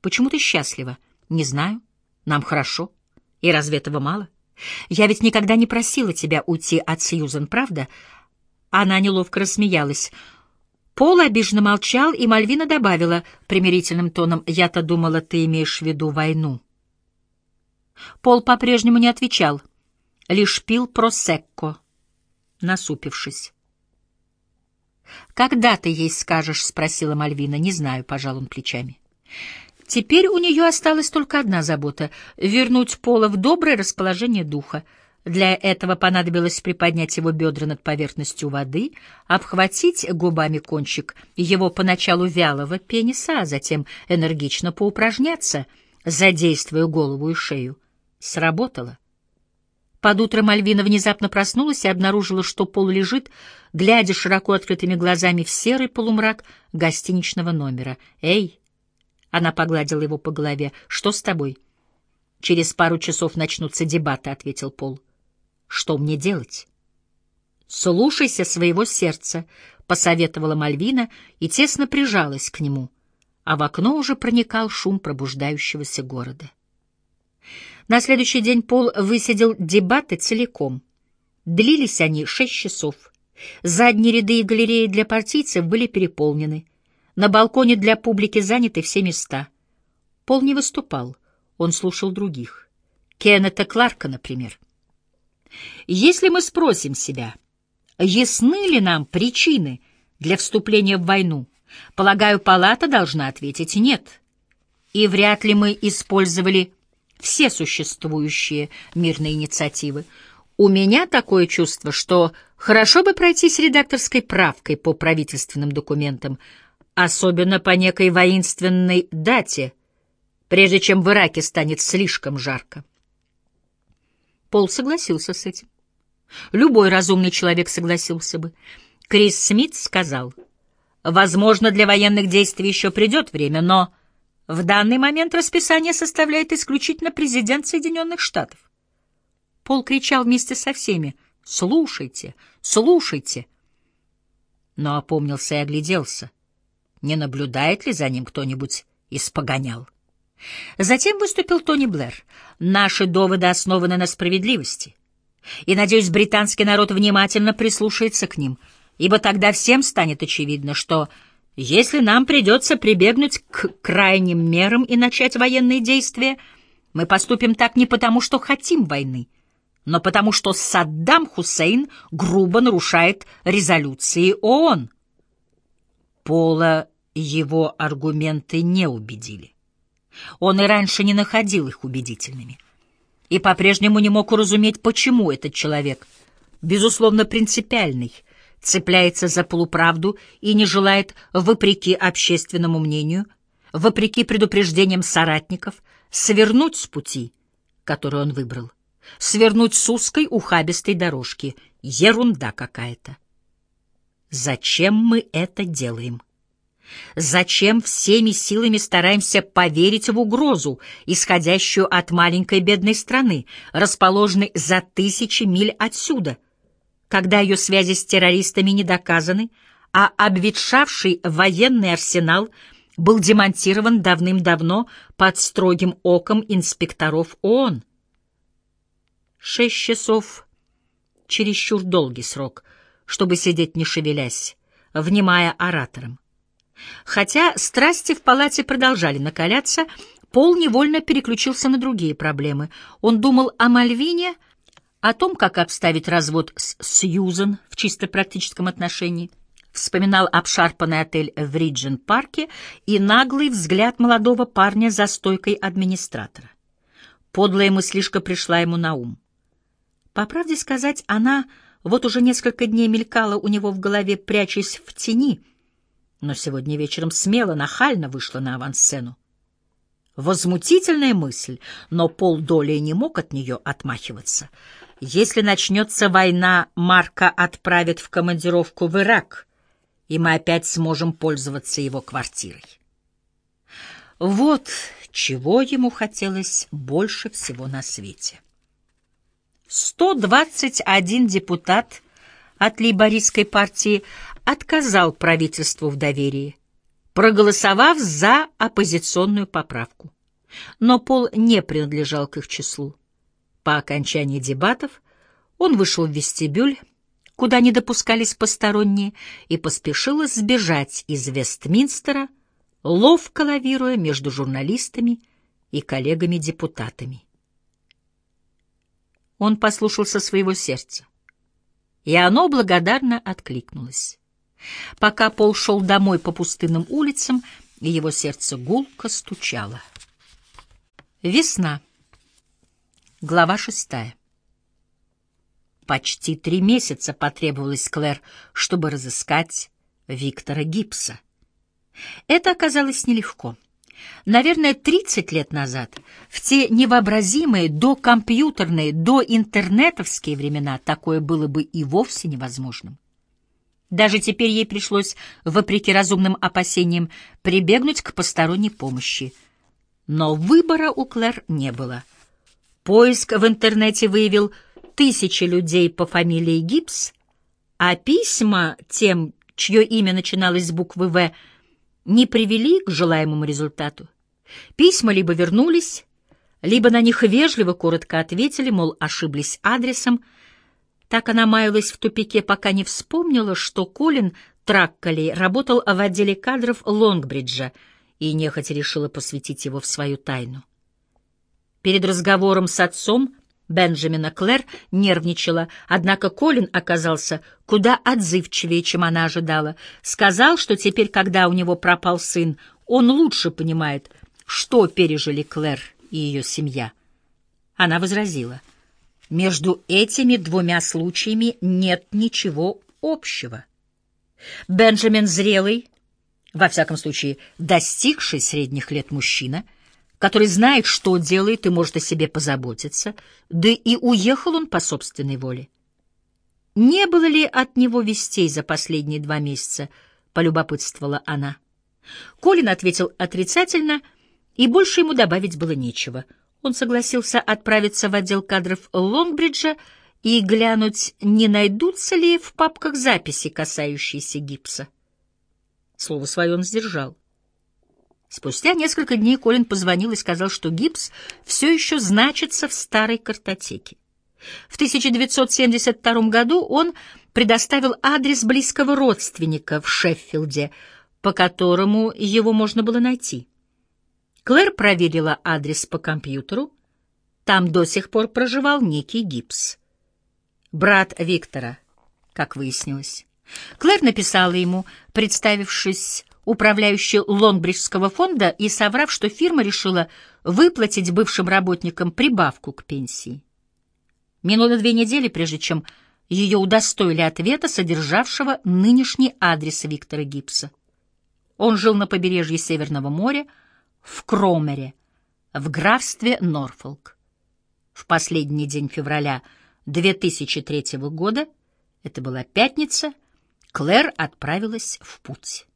Почему ты счастлива? Не знаю. Нам хорошо. И разве этого мало? Я ведь никогда не просила тебя уйти от Сьюзен, правда? Она неловко рассмеялась. Пол обиженно молчал, и Мальвина добавила примирительным тоном, «Я-то думала, ты имеешь в виду войну». Пол по-прежнему не отвечал, лишь пил просекко, насупившись. «Когда ты ей скажешь?» — спросила Мальвина. «Не знаю», — пожал он плечами. Теперь у нее осталась только одна забота — вернуть Пола в доброе расположение духа. Для этого понадобилось приподнять его бедра над поверхностью воды, обхватить губами кончик его поначалу вялого пениса, а затем энергично поупражняться, задействуя голову и шею. Сработало. Под утро Мальвина внезапно проснулась и обнаружила, что Пол лежит, глядя широко открытыми глазами в серый полумрак гостиничного номера. «Эй!» — она погладила его по голове. «Что с тобой?» «Через пару часов начнутся дебаты», — ответил Пол. «Что мне делать?» «Слушайся своего сердца», — посоветовала Мальвина и тесно прижалась к нему, а в окно уже проникал шум пробуждающегося города. На следующий день Пол высидел дебаты целиком. Длились они шесть часов. Задние ряды и галереи для партийцев были переполнены. На балконе для публики заняты все места. Пол не выступал, он слушал других. Кеннета Кларка, например. Если мы спросим себя, ясны ли нам причины для вступления в войну, полагаю, палата должна ответить «нет». И вряд ли мы использовали все существующие мирные инициативы. У меня такое чувство, что хорошо бы пройтись редакторской правкой по правительственным документам, особенно по некой воинственной дате, прежде чем в Ираке станет слишком жарко. Пол согласился с этим. Любой разумный человек согласился бы. Крис Смит сказал, «Возможно, для военных действий еще придет время, но...» В данный момент расписание составляет исключительно президент Соединенных Штатов. Пол кричал вместе со всеми «Слушайте! Слушайте!» Но опомнился и огляделся. Не наблюдает ли за ним кто-нибудь из погонял? Затем выступил Тони Блэр. «Наши доводы основаны на справедливости. И, надеюсь, британский народ внимательно прислушается к ним, ибо тогда всем станет очевидно, что если нам придется прибегнуть к крайним мерам и начать военные действия, мы поступим так не потому, что хотим войны, но потому, что Саддам Хусейн грубо нарушает резолюции ООН. Пола его аргументы не убедили. Он и раньше не находил их убедительными. И по-прежнему не мог уразуметь, почему этот человек, безусловно принципиальный, цепляется за полуправду и не желает, вопреки общественному мнению, вопреки предупреждениям соратников, свернуть с пути, который он выбрал, свернуть с узкой ухабистой дорожки. Ерунда какая-то. Зачем мы это делаем? Зачем всеми силами стараемся поверить в угрозу, исходящую от маленькой бедной страны, расположенной за тысячи миль отсюда — когда ее связи с террористами не доказаны, а обветшавший военный арсенал был демонтирован давным-давно под строгим оком инспекторов ООН. Шесть часов — чересчур долгий срок, чтобы сидеть не шевелясь, внимая ораторам. Хотя страсти в палате продолжали накаляться, Пол невольно переключился на другие проблемы. Он думал о Мальвине — о том, как обставить развод с Сьюзен в чисто практическом отношении, вспоминал обшарпанный отель в Риджин-парке и наглый взгляд молодого парня за стойкой администратора. Подлая мыслишка пришла ему на ум. По правде сказать, она вот уже несколько дней мелькала у него в голове, прячась в тени, но сегодня вечером смело, нахально вышла на авансцену. Возмутительная мысль, но полдоли не мог от нее отмахиваться — если начнется война, Марка отправят в командировку в Ирак, и мы опять сможем пользоваться его квартирой. Вот чего ему хотелось больше всего на свете. 121 депутат от лейбористской партии отказал правительству в доверии, проголосовав за оппозиционную поправку. Но Пол не принадлежал к их числу. По окончании дебатов он вышел в вестибюль, куда не допускались посторонние, и поспешил сбежать из Вестминстера, ловко лавируя между журналистами и коллегами-депутатами. Он послушался своего сердца, и оно благодарно откликнулось. Пока Пол шел домой по пустынным улицам, его сердце гулко стучало. Весна. Глава шестая. Почти три месяца потребовалось Клэр, чтобы разыскать Виктора Гибса. Это оказалось нелегко. Наверное, 30 лет назад, в те невообразимые докомпьютерные, доинтернетовские времена, такое было бы и вовсе невозможным. Даже теперь ей пришлось, вопреки разумным опасениям, прибегнуть к посторонней помощи. Но выбора у Клэр не было. Поиск в интернете выявил тысячи людей по фамилии Гибс, а письма тем, чье имя начиналось с буквы «В», не привели к желаемому результату. Письма либо вернулись, либо на них вежливо коротко ответили, мол, ошиблись адресом, так она маялась в тупике, пока не вспомнила, что Колин Тракколи работал в отделе кадров Лонгбриджа и нехотя решила посвятить его в свою тайну. Перед разговором с отцом Бенджамина Клэр нервничала, однако Колин оказался куда отзывчивее, чем она ожидала. Сказал, что теперь, когда у него пропал сын, он лучше понимает, что пережили Клэр и ее семья. Она возразила — между этими двумя случаями нет ничего общего. Бенджамин зрелый, во всяком случае, достигший средних лет мужчина, который знает, что делает и может о себе позаботиться, да и уехал он по собственной воле. Не было ли от него вестей за последние два месяца, полюбопытствовала она. Колин ответил отрицательно, и больше ему добавить было нечего — он согласился отправиться в отдел кадров Лонгбриджа и глянуть, не найдутся ли в папках записи, касающиеся гипса. Слово свое он сдержал. Спустя несколько дней Колин позвонил и сказал, что гипс все еще значится в старой картотеке. В 1972 году он предоставил адрес близкого родственника в Шеффилде, по которому его можно было найти. Клэр проверила адрес по компьютеру. Там до сих пор проживал некий Гипс. Брат Виктора, как выяснилось. Клэр написала ему, представившись управляющей Лонгбриджского фонда и соврав, что фирма решила выплатить бывшим работникам прибавку к пенсии. Минуло две недели, прежде чем ее удостоили ответа, содержавшего нынешний адрес Виктора Гипса. Он жил на побережье Северного моря, в Кромере, в графстве Норфолк. В последний день февраля 2003 года, это была пятница, Клэр отправилась в путь.